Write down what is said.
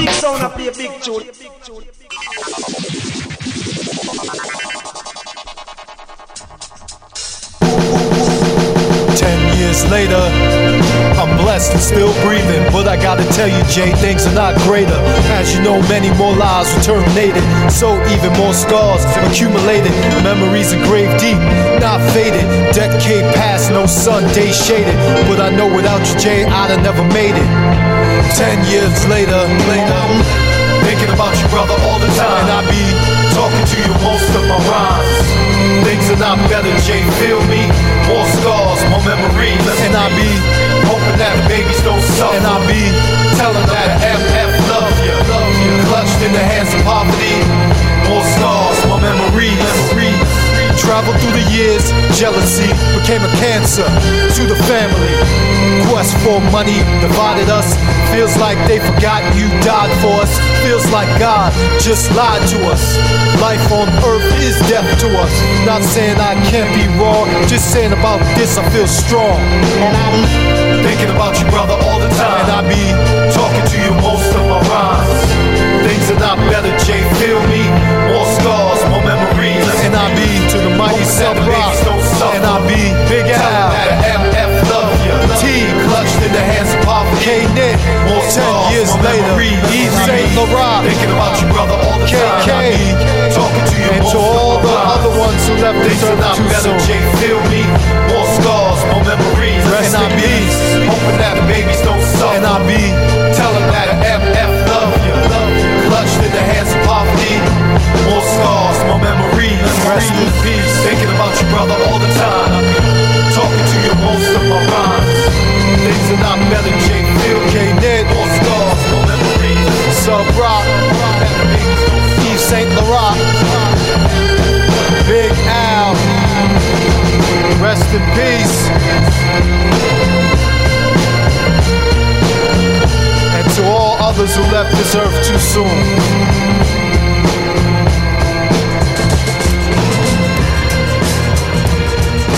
big sound, I play a big tune. Ten years later, I'm blessed and still breathing. But I gotta tell you, Jay, things are not greater. As you know, many more lives were terminated. So even more scars accumulated. Memories engraved deep, not faded. Decade past, no sun, day shaded. But I know without you, Jay, I'd have never made it. Ten years later, later, thinking about you, brother, all the time. And I be talking to you most of my rhymes. Things are not better, Jay, feel me? More scars, more memories. And I be hoping that babies don't suffer. And I be telling them that MF love you. Clutched in the hands of poverty. More scars, more memories. Traveled through the years, jealousy became a cancer to the family. Quest for money divided us. Feels like they forgot you died for us. Feels like God just lied to us. Life on earth is death to us. Not saying I can't be wrong, just saying about this I feel strong. And I be thinking about you, brother, all the time. And I be talking to you most of my rhymes. Things are not better, Jay, feel me? More scars, more memories. And I be to the mighty Seth years later. Eve St. Laurent. Thinking about you, brother, all the time. KK. Talking to you and to all the other ones who left this earth too soon. Peace. And to all others who left this earth too soon.